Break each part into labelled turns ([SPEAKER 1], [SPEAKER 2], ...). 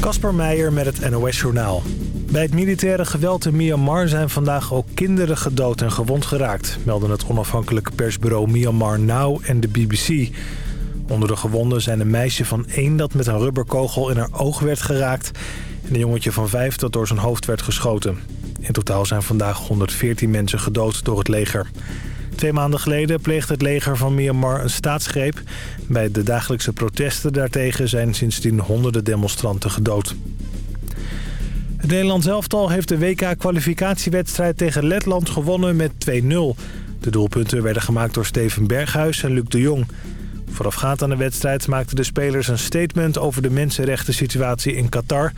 [SPEAKER 1] Kasper Meijer met het NOS-journaal. Bij het militaire geweld in Myanmar zijn vandaag ook kinderen gedood en gewond geraakt... melden het onafhankelijke persbureau Myanmar Now en de BBC. Onder de gewonden zijn een meisje van één dat met een rubberkogel in haar oog werd geraakt... en een jongetje van vijf dat door zijn hoofd werd geschoten. In totaal zijn vandaag 114 mensen gedood door het leger. Twee maanden geleden pleegde het leger van Myanmar een staatsgreep. Bij de dagelijkse protesten daartegen zijn sindsdien honderden demonstranten gedood. Het Nederlands elftal heeft de WK-kwalificatiewedstrijd tegen Letland gewonnen met 2-0. De doelpunten werden gemaakt door Steven Berghuis en Luc de Jong. Voorafgaand aan de wedstrijd maakten de spelers een statement over de mensenrechten situatie in Qatar.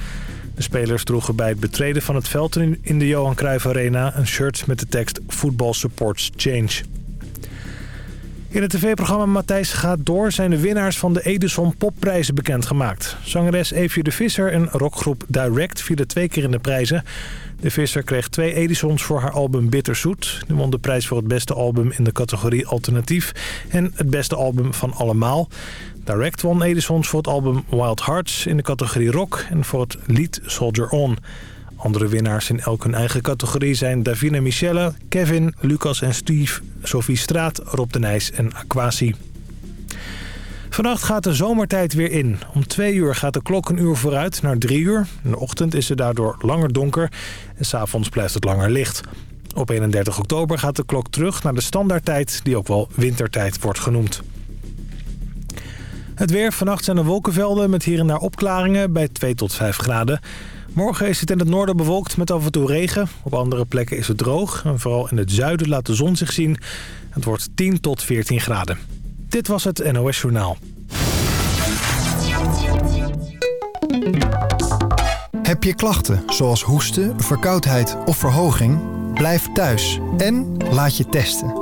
[SPEAKER 1] De spelers droegen bij het betreden van het veld in de Johan Cruijff Arena een shirt met de tekst Football Supports Change. In het tv-programma Matthijs gaat door zijn de winnaars van de Edison Popprijzen bekendgemaakt. Zangeres Evie de Visser en rockgroep Direct vielen twee keer in de prijzen. De Visser kreeg twee Edisons voor haar album Bitterzoet. Die won de prijs voor het beste album in de categorie alternatief en het beste album van allemaal. Direct won Edisons voor het album Wild Hearts in de categorie rock en voor het lied Soldier On. Andere winnaars in elk hun eigen categorie zijn Davina Michelle, Kevin, Lucas en Steve, Sophie Straat, Rob de Nijs en Aquasi. Vannacht gaat de zomertijd weer in. Om twee uur gaat de klok een uur vooruit naar drie uur. In de ochtend is het daardoor langer donker en s'avonds blijft het langer licht. Op 31 oktober gaat de klok terug naar de standaardtijd die ook wel wintertijd wordt genoemd. Het weer. Vannacht zijn er wolkenvelden met hier en daar opklaringen bij 2 tot 5 graden. Morgen is het in het noorden bewolkt met af en toe regen. Op andere plekken is het droog. En vooral in het zuiden laat de zon zich zien. Het wordt 10 tot 14 graden. Dit was het NOS Journaal.
[SPEAKER 2] Heb je klachten zoals hoesten, verkoudheid of verhoging? Blijf thuis en laat je testen.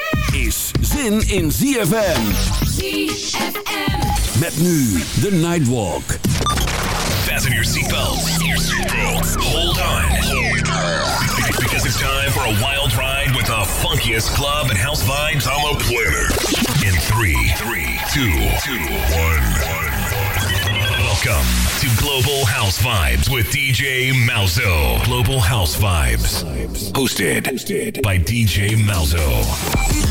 [SPEAKER 3] zin in ZFM. ZFM. Met nu de Nightwalk.
[SPEAKER 4] Fasten your seatbelts. Hold on. Because it's time for a wild ride with the funkiest club and house vibes on the planet. In three, three, two, two, one, one. Welcome to Global House Vibes with DJ Malzo. Global House Vibes. Hosted, Hosted by DJ Malzo.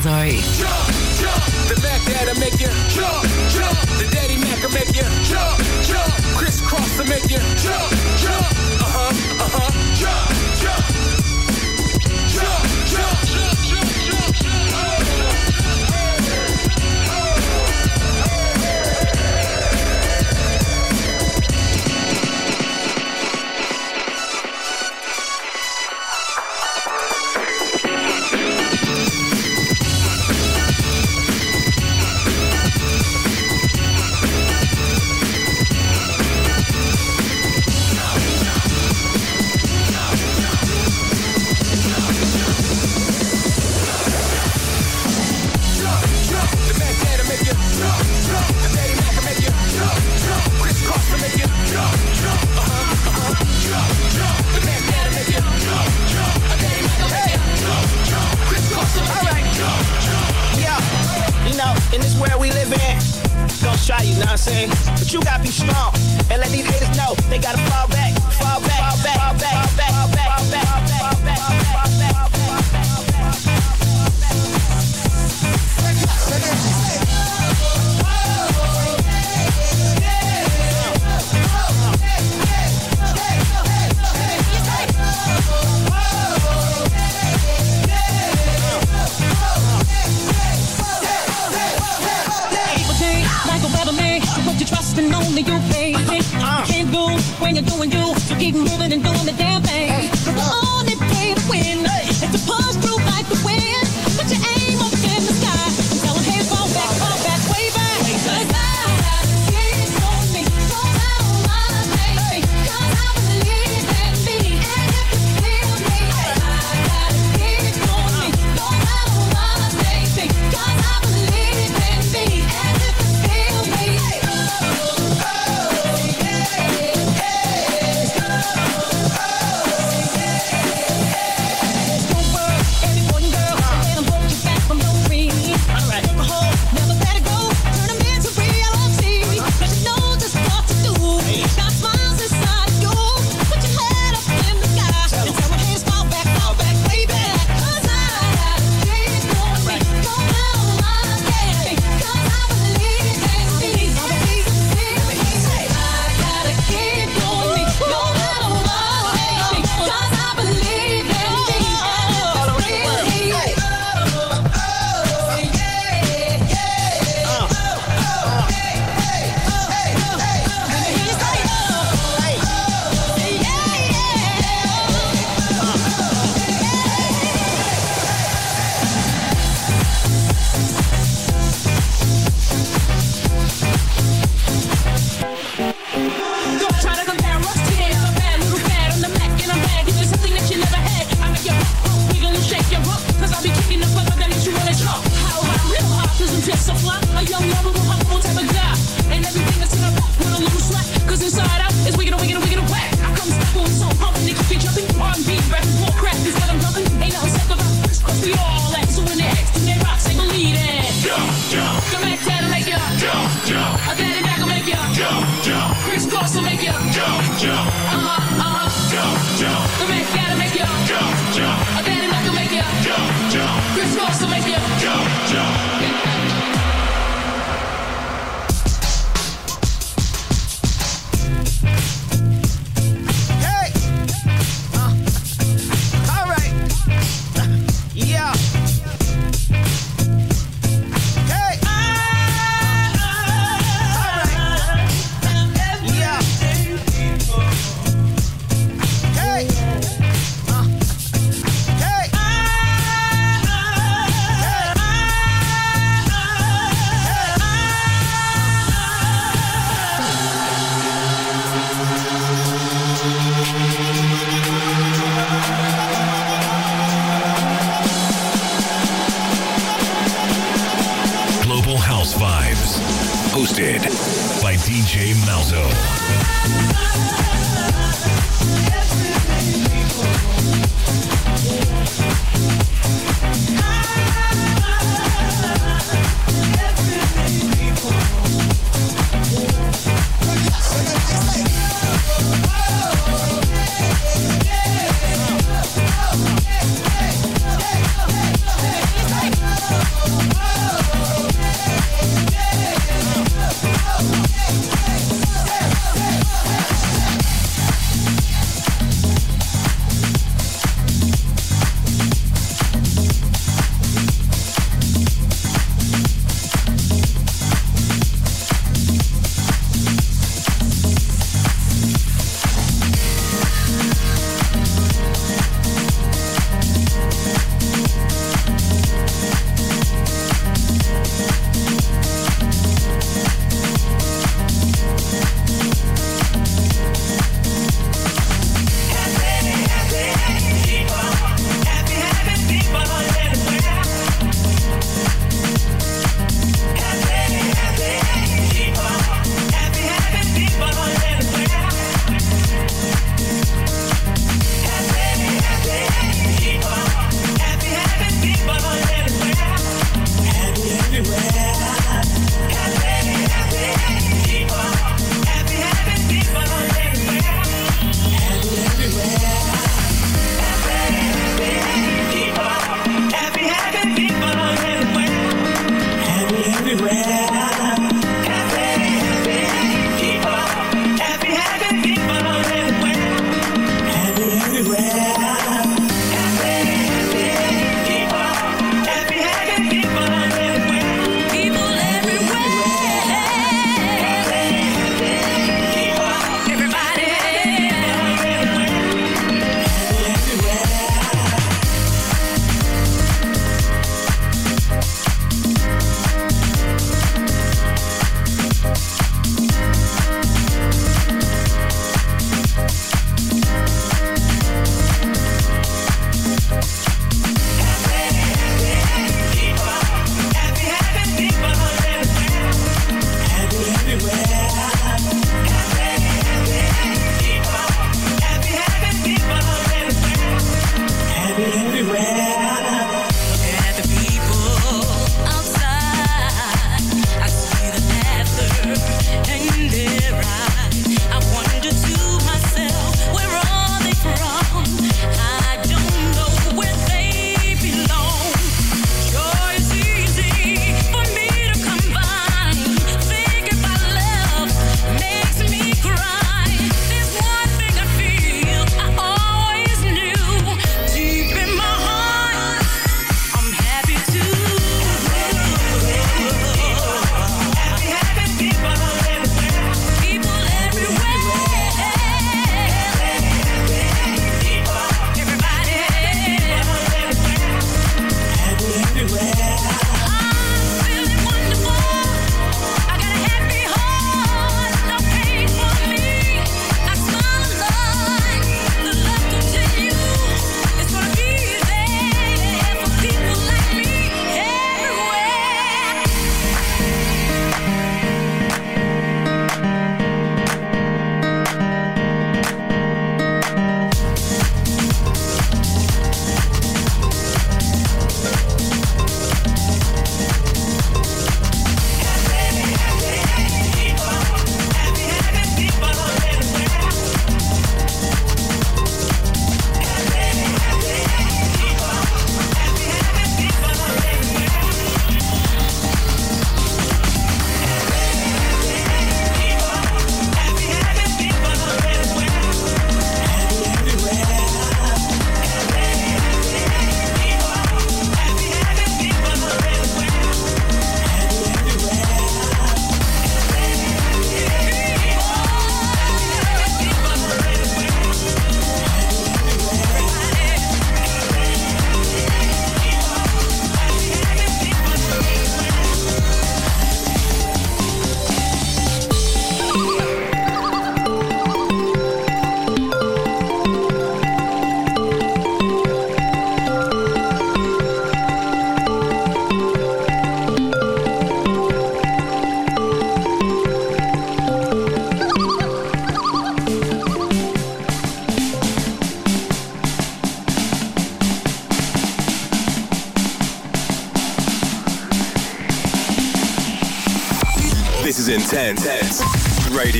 [SPEAKER 5] Sorry. and
[SPEAKER 6] doing you. Keep moving and doing the damn thing.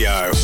[SPEAKER 7] Radio.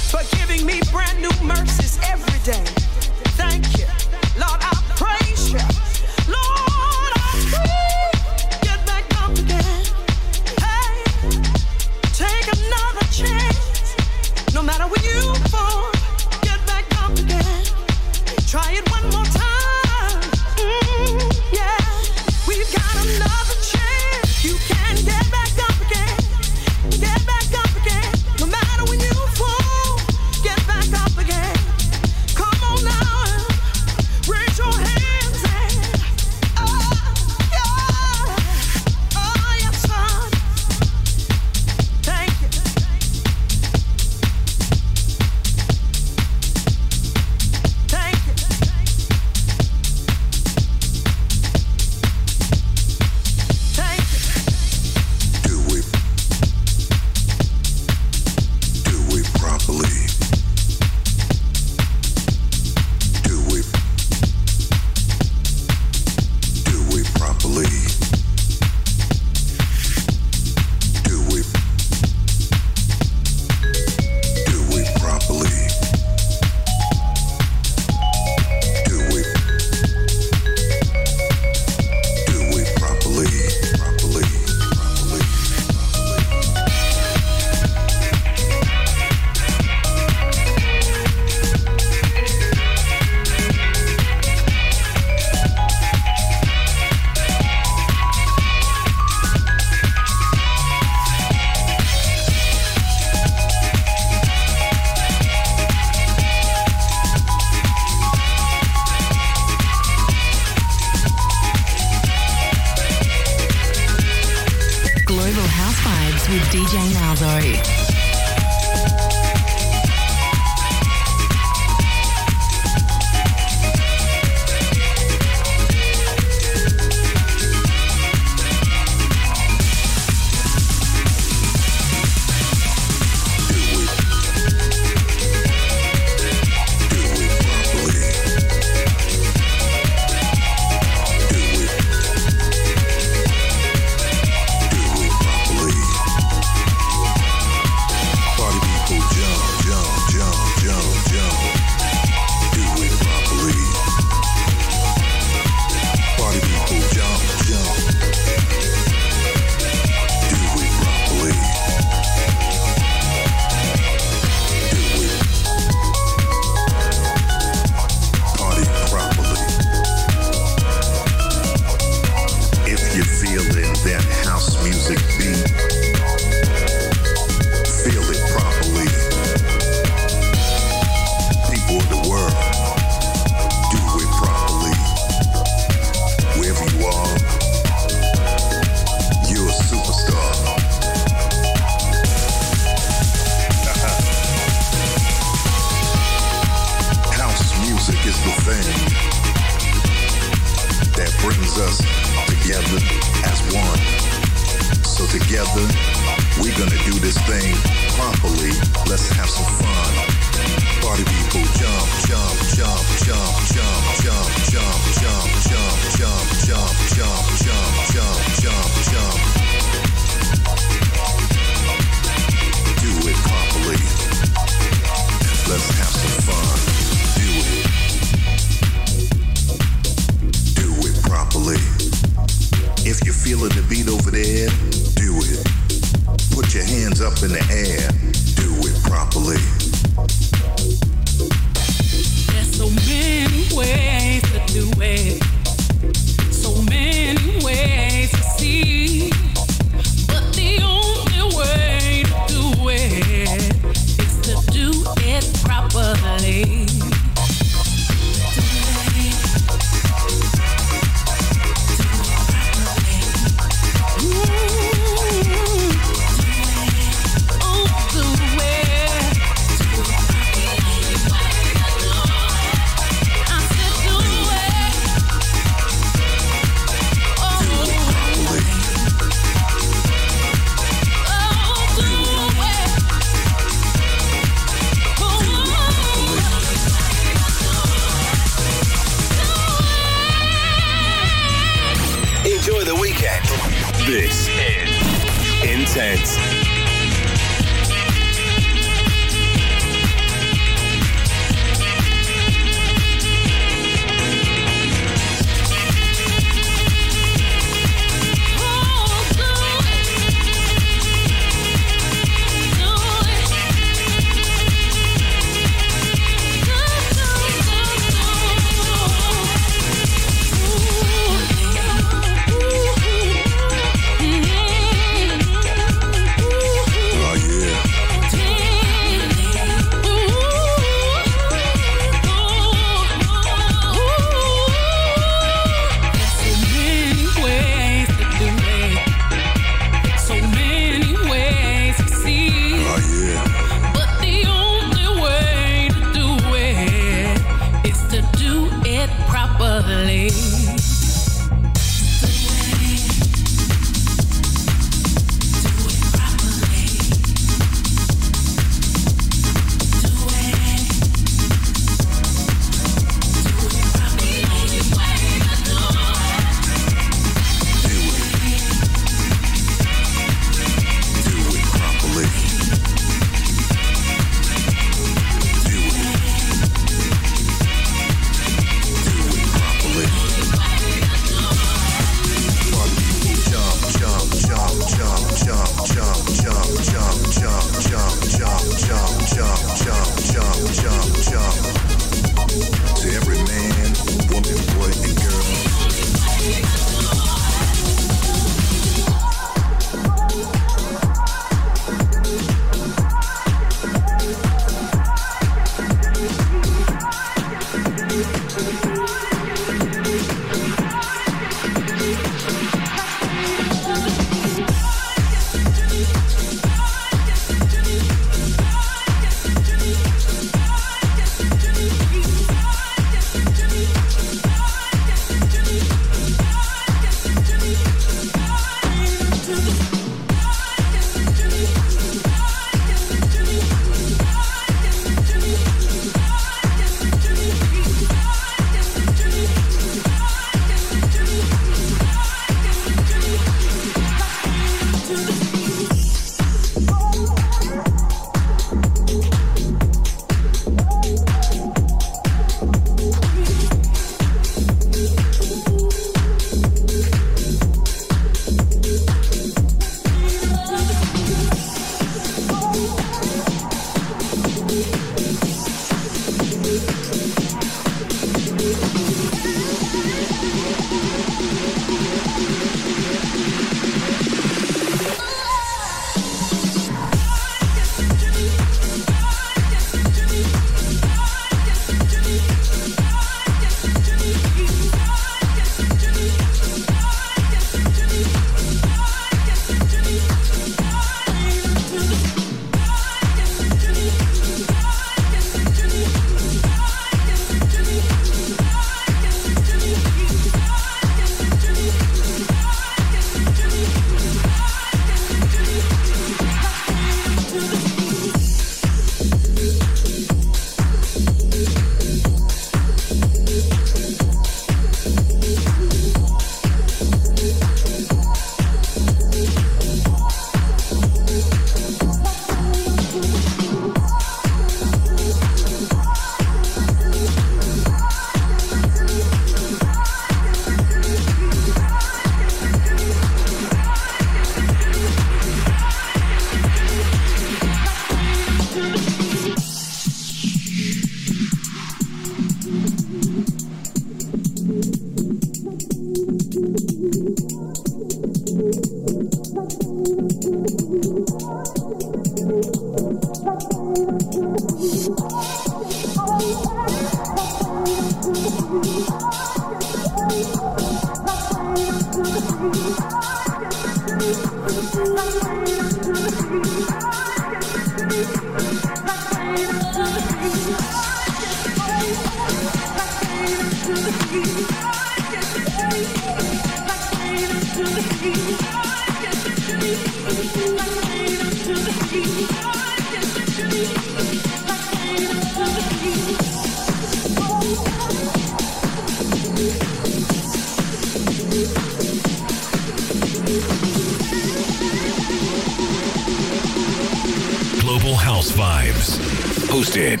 [SPEAKER 8] Hosted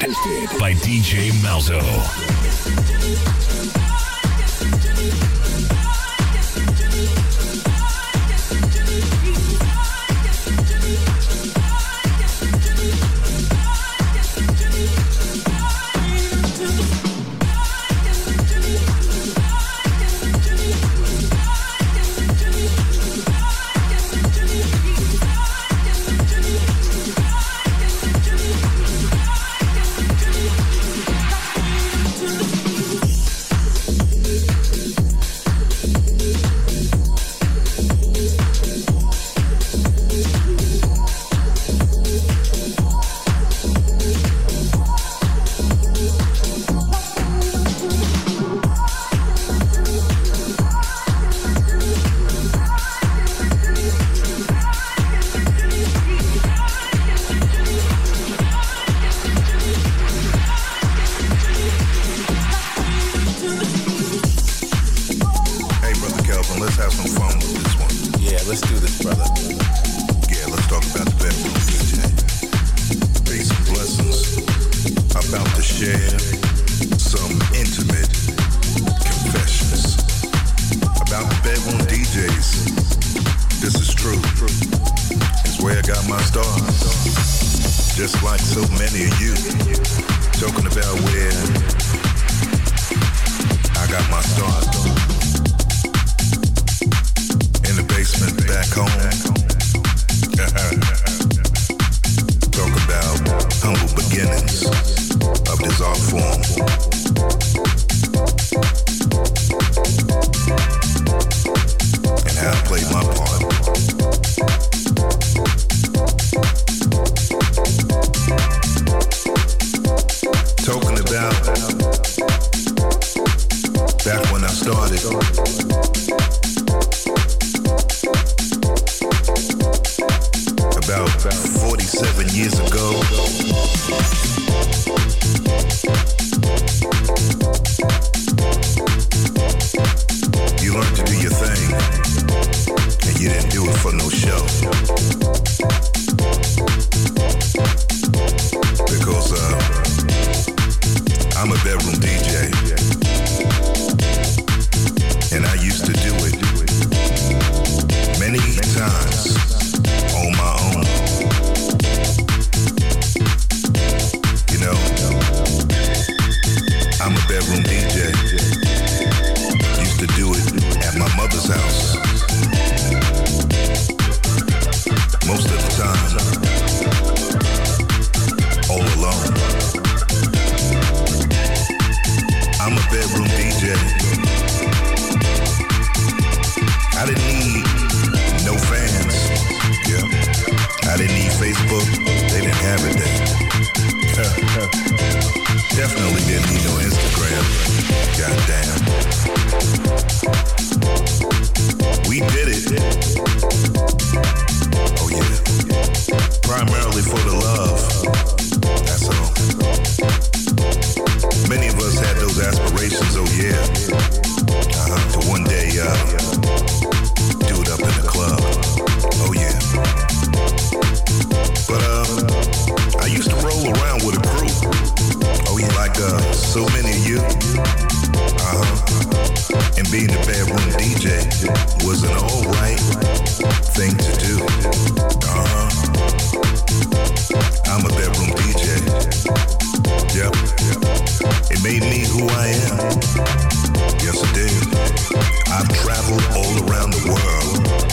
[SPEAKER 8] by DJ Malzo.
[SPEAKER 9] crew. Oh, he like uh, so many of you. Uh-huh. And being the bedroom DJ was an alright thing to do. Uh-huh. I'm a bedroom DJ. Yep. It made me who I am. Yes, it did. I've traveled all around the world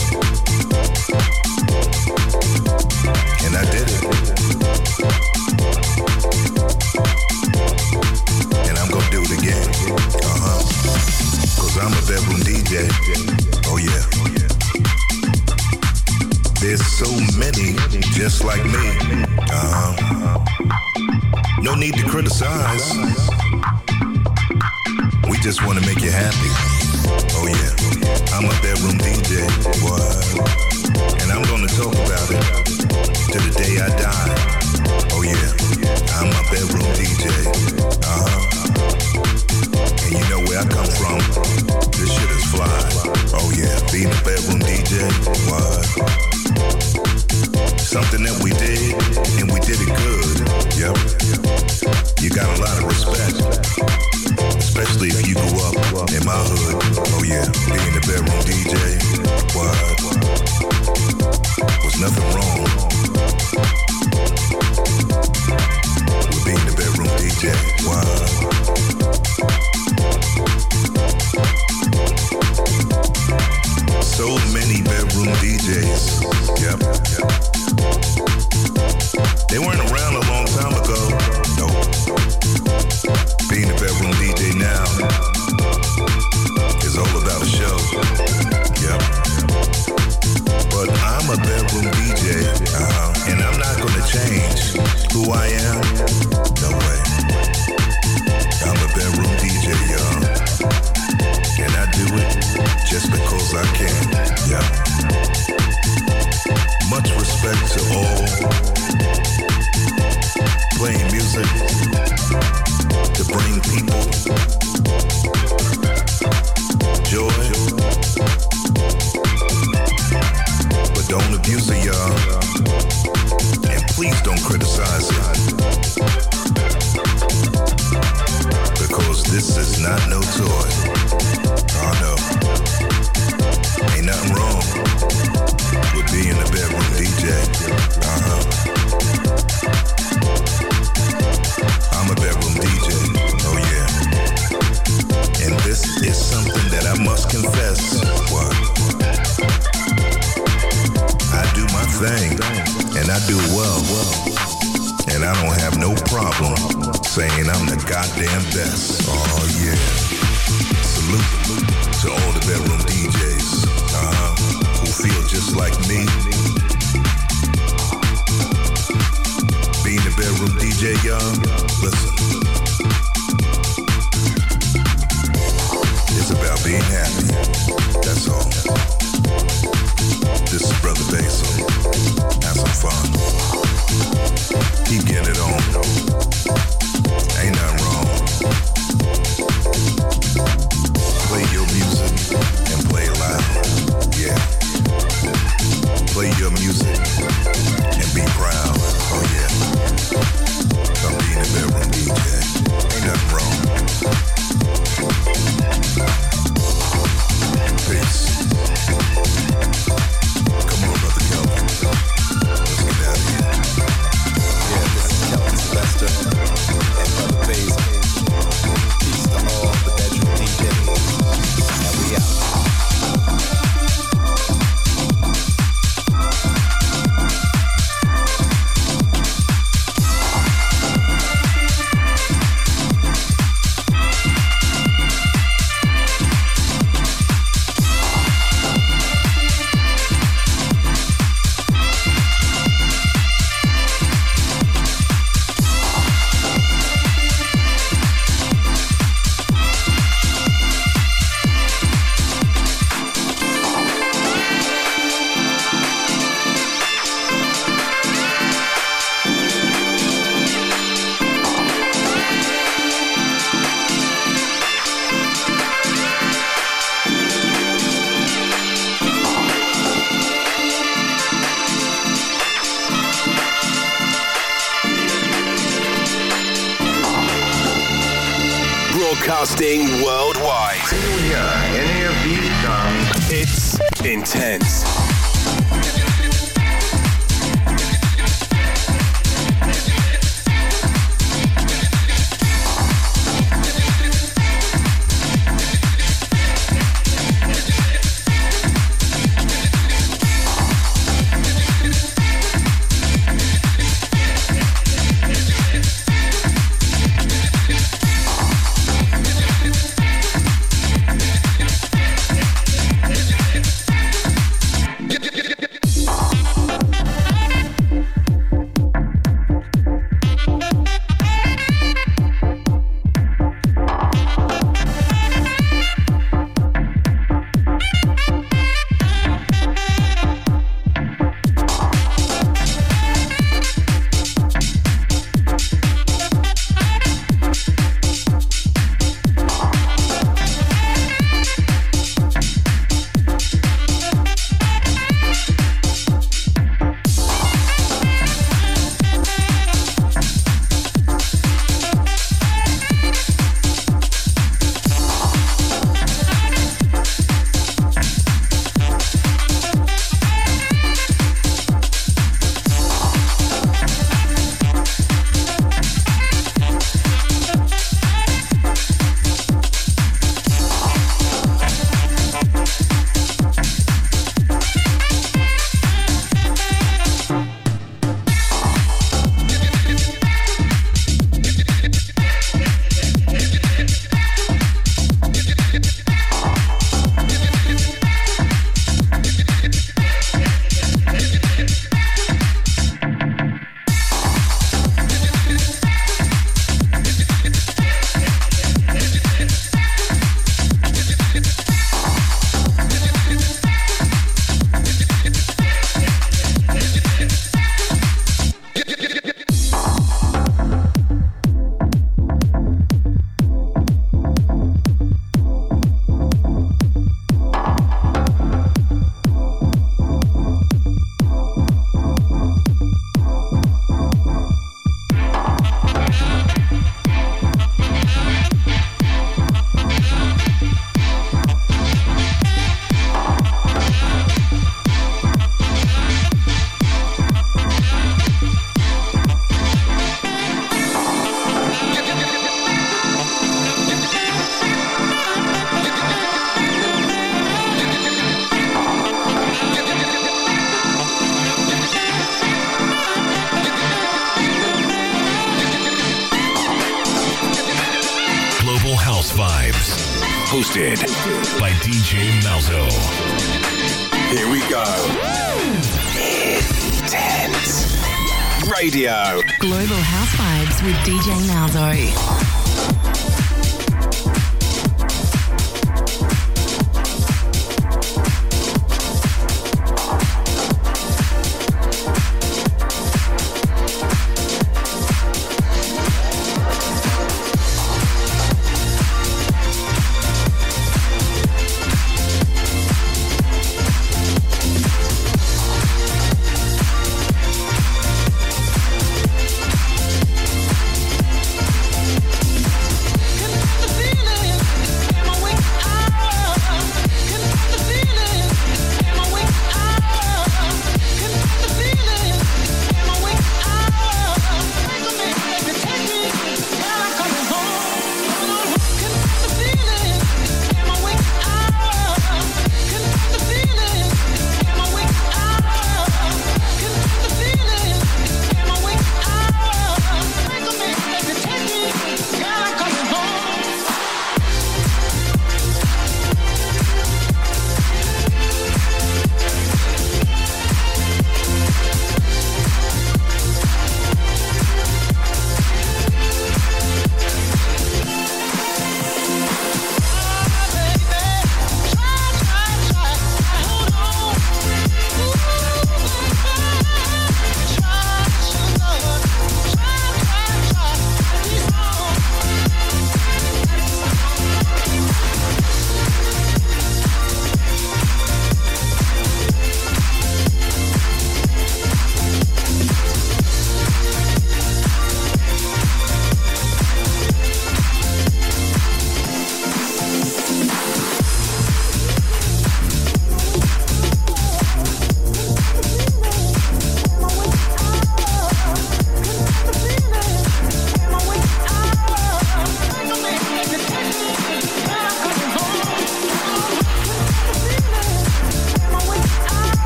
[SPEAKER 9] with DJ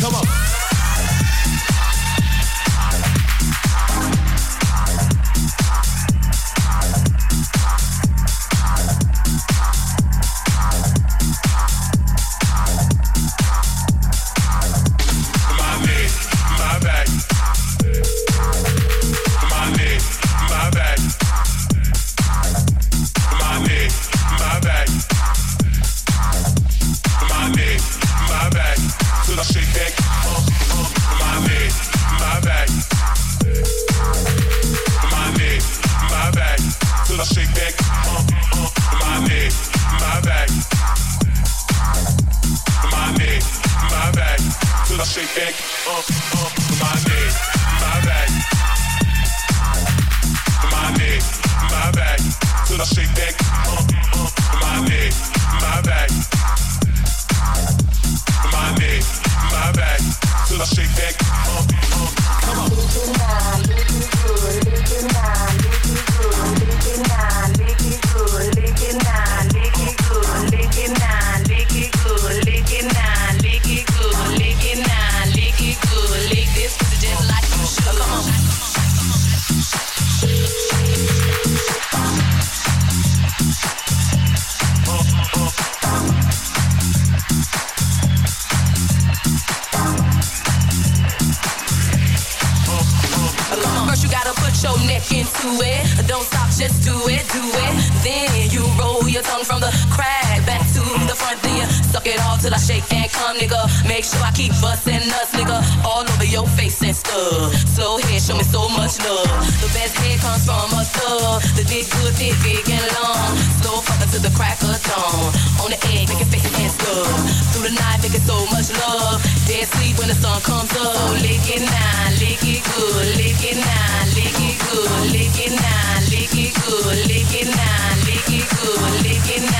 [SPEAKER 9] Come on.
[SPEAKER 10] it. Don't stop, just do it, do it. Then you roll your tongue from the crack the front then Suck it all till I shake and come, nigga. Make sure I keep bustin' nuts, nigga. All over your face and stuff. Slow head, show me so much love. The best head comes from a thug. The dick good, thick, big and long. Slow fucker to the crack of dawn. On the egg, make it face and stuff. Through the night, making so much love. Dead sleep when the sun comes up. So lick it now, lick it good. Lick it now, lick it good. Lick it now, lick it good. Lick it now, lick it good. Lick it now.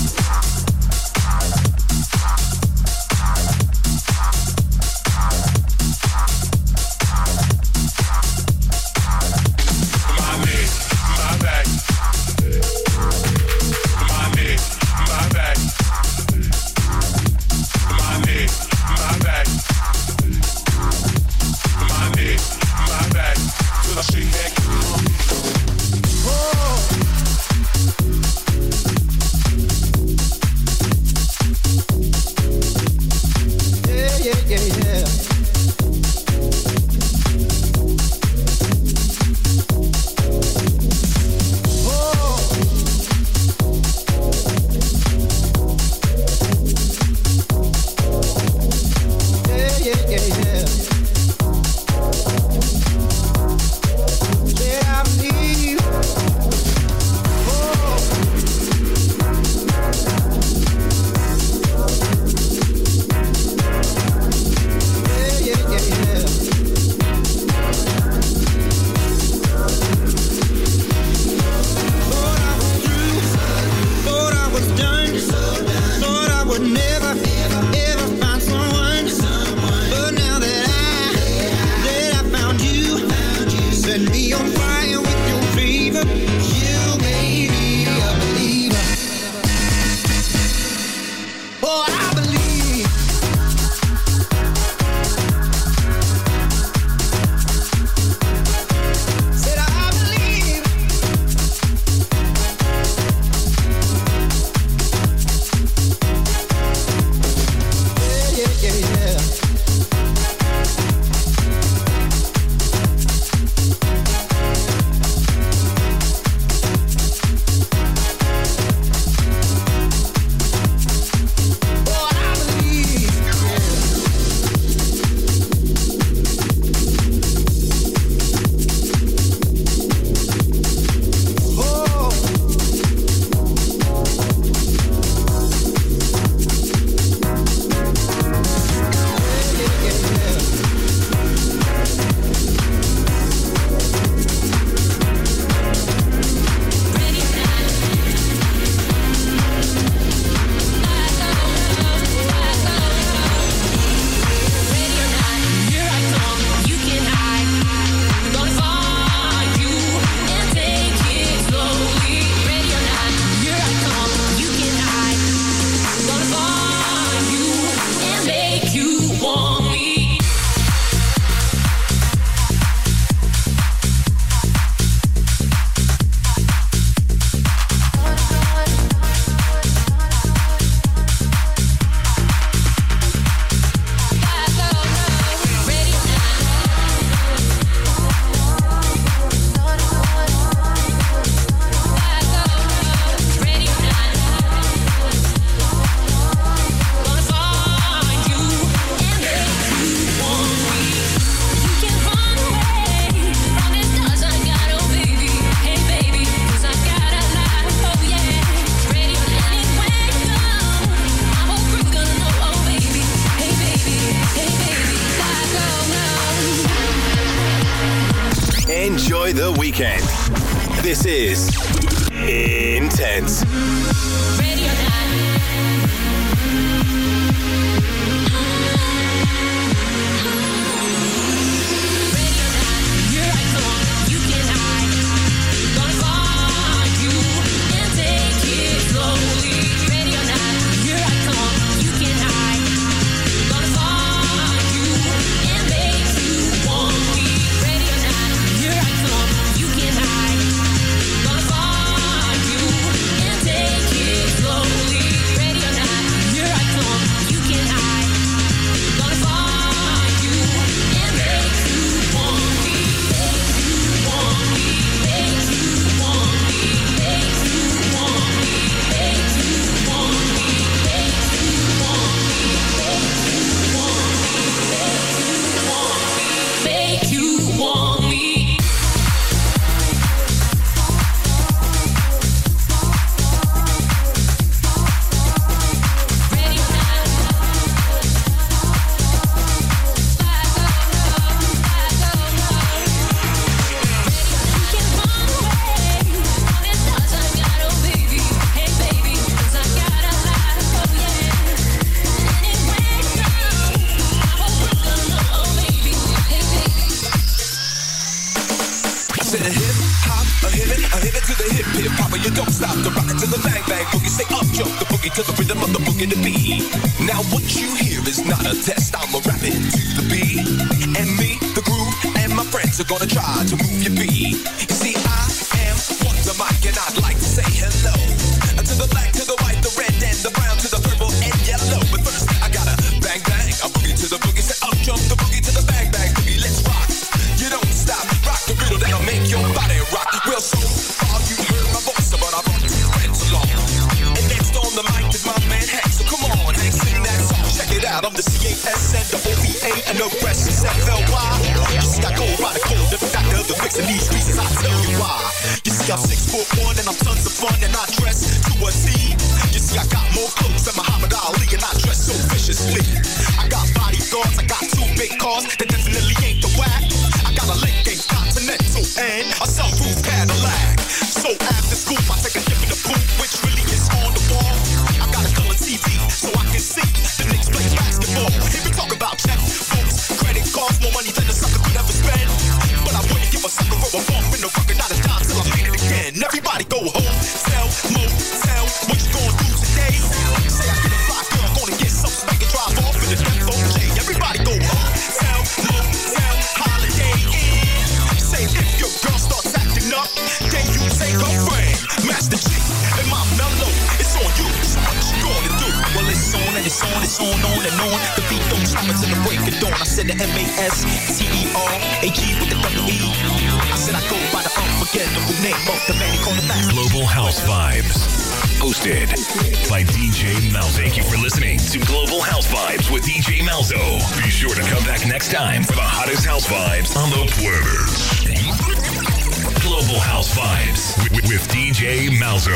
[SPEAKER 11] In. Everybody go home, motel, what you gonna do today? Say I get a fly girl, gonna get some spank and off in the death Everybody go home, motel, holiday inn. Say if your girl starts acting up, then you take her friend, Master Gee, and my mellow. It's on you, what you gonna do? Well, it's on and it's on, it's on, on and on. The beat don't stop the break of dawn. I said the M-A-S-T-E-R-A-G with the double E.
[SPEAKER 8] Global House Vibes. Hosted by DJ Malzo. Thank you for listening to Global House Vibes with DJ Malzo. Be sure to come back next time for the hottest house vibes on the planet. Global House Vibes with, with DJ Malzo.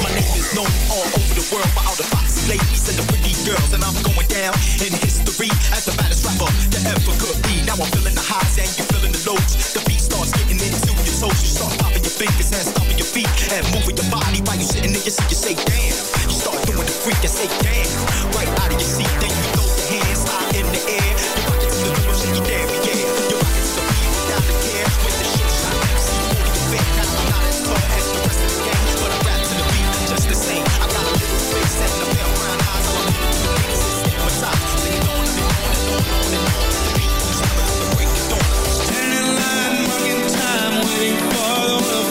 [SPEAKER 11] My name is known all over the world by all the foxy ladies and the pretty girls, and I'm going down in history as the baddest rapper that ever could be. Now I'm feeling the highs and you're feeling the lows. The beat starts getting into your toes. You start popping your fingers and stomping your feet and moving your body while you're sitting in your seat. You say damn. You start doing the freak and say damn. Right out of your seat, then you throw your hands high in the air. You rock it to the shake your damn